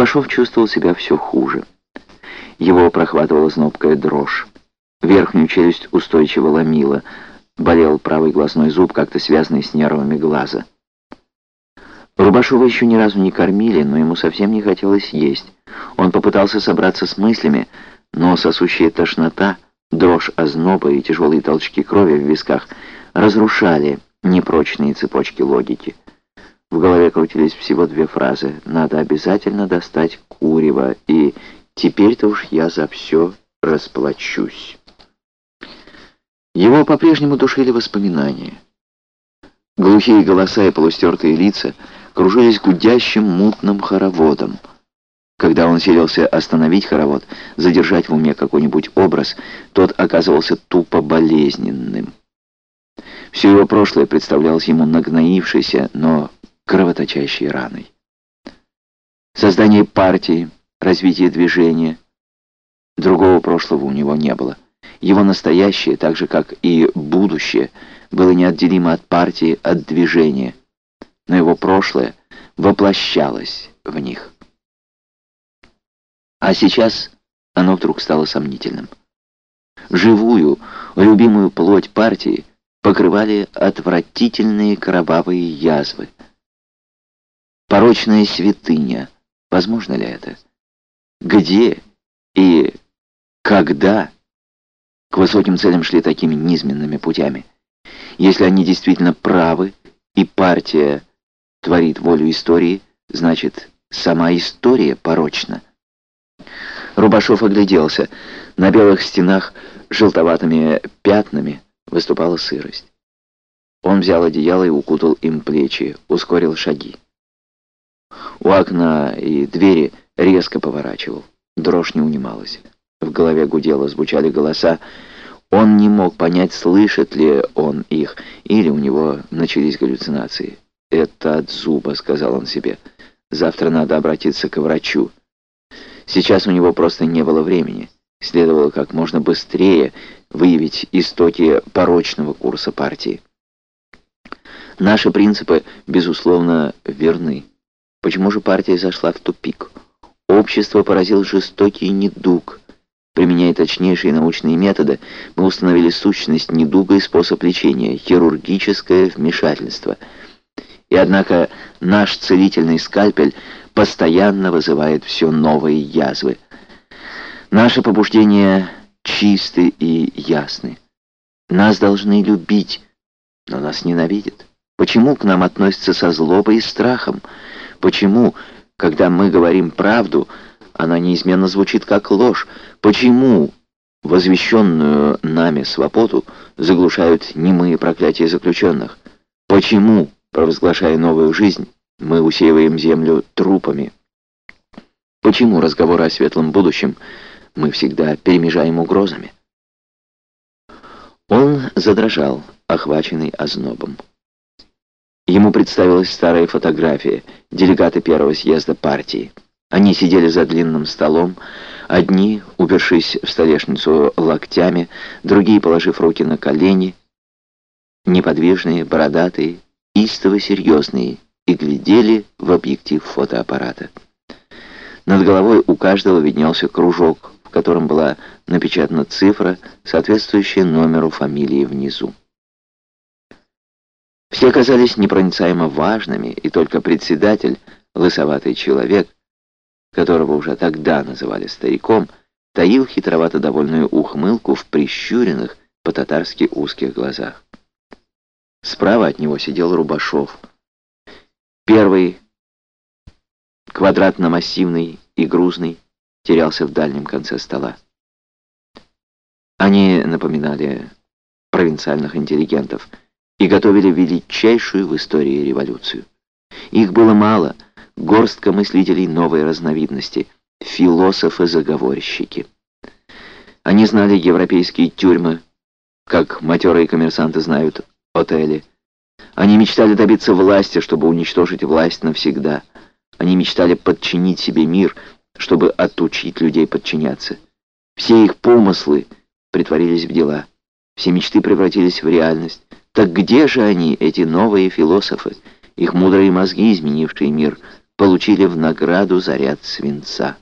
Рубашов чувствовал себя все хуже. Его прохватывала знобкая дрожь. Верхнюю челюсть устойчиво ломила. Болел правый глазной зуб, как-то связанный с нервами глаза. Рубашова еще ни разу не кормили, но ему совсем не хотелось есть. Он попытался собраться с мыслями, но сосущая тошнота, дрожь озноба и тяжелые толчки крови в висках разрушали непрочные цепочки логики. В голове крутились всего две фразы «надо обязательно достать курево» и «теперь-то уж я за все расплачусь». Его по-прежнему душили воспоминания. Глухие голоса и полустертые лица кружились гудящим мутным хороводом. Когда он селился остановить хоровод, задержать в уме какой-нибудь образ, тот оказывался тупо болезненным. Все его прошлое представлялось ему нагноившейся, но кровоточащей раной. Создание партии, развитие движения. Другого прошлого у него не было. Его настоящее, так же как и будущее, было неотделимо от партии, от движения. Но его прошлое воплощалось в них. А сейчас оно вдруг стало сомнительным. Живую, любимую плоть партии покрывали отвратительные кровавые язвы. Порочная святыня. Возможно ли это? Где и когда к высоким целям шли такими низменными путями? Если они действительно правы, и партия творит волю истории, значит, сама история порочна. Рубашов огляделся. На белых стенах желтоватыми пятнами выступала сырость. Он взял одеяло и укутал им плечи, ускорил шаги. У окна и двери резко поворачивал. Дрожь не унималась. В голове гудело, звучали голоса. Он не мог понять, слышит ли он их, или у него начались галлюцинации. «Это от зуба», — сказал он себе. «Завтра надо обратиться к врачу». Сейчас у него просто не было времени. Следовало как можно быстрее выявить истоки порочного курса партии. Наши принципы, безусловно, верны. Почему же партия зашла в тупик? Общество поразил жестокий недуг. Применяя точнейшие научные методы, мы установили сущность недуга и способ лечения, хирургическое вмешательство. И однако наш целительный скальпель постоянно вызывает все новые язвы. Наши побуждения чисты и ясны. Нас должны любить, но нас ненавидят. Почему к нам относятся со злобой и страхом? Почему, когда мы говорим правду, она неизменно звучит как ложь? Почему возвещенную нами свободу заглушают немые проклятия заключенных? Почему, провозглашая новую жизнь, мы усеиваем землю трупами. Почему разговоры о светлом будущем мы всегда перемежаем угрозами? Он задрожал, охваченный ознобом. Ему представилась старая фотография, делегаты первого съезда партии. Они сидели за длинным столом, одни, упершись в столешницу локтями, другие, положив руки на колени, неподвижные, бородатые, истово серьезные, и глядели в объектив фотоаппарата. Над головой у каждого виднелся кружок, в котором была напечатана цифра, соответствующая номеру фамилии внизу. Все казались непроницаемо важными, и только председатель, лысоватый человек, которого уже тогда называли стариком, таил хитровато довольную ухмылку в прищуренных, по-татарски узких глазах. Справа от него сидел Рубашов — Первый, квадратно-массивный и грузный, терялся в дальнем конце стола. Они напоминали провинциальных интеллигентов и готовили величайшую в истории революцию. Их было мало, горстка мыслителей новой разновидности, философы-заговорщики. Они знали европейские тюрьмы, как матерые коммерсанты знают отели, они мечтали добиться власти, чтобы уничтожить власть навсегда. Они мечтали подчинить себе мир, чтобы отучить людей подчиняться. Все их помыслы притворились в дела. Все мечты превратились в реальность. Так где же они, эти новые философы, их мудрые мозги, изменившие мир получили в награду заряд свинца.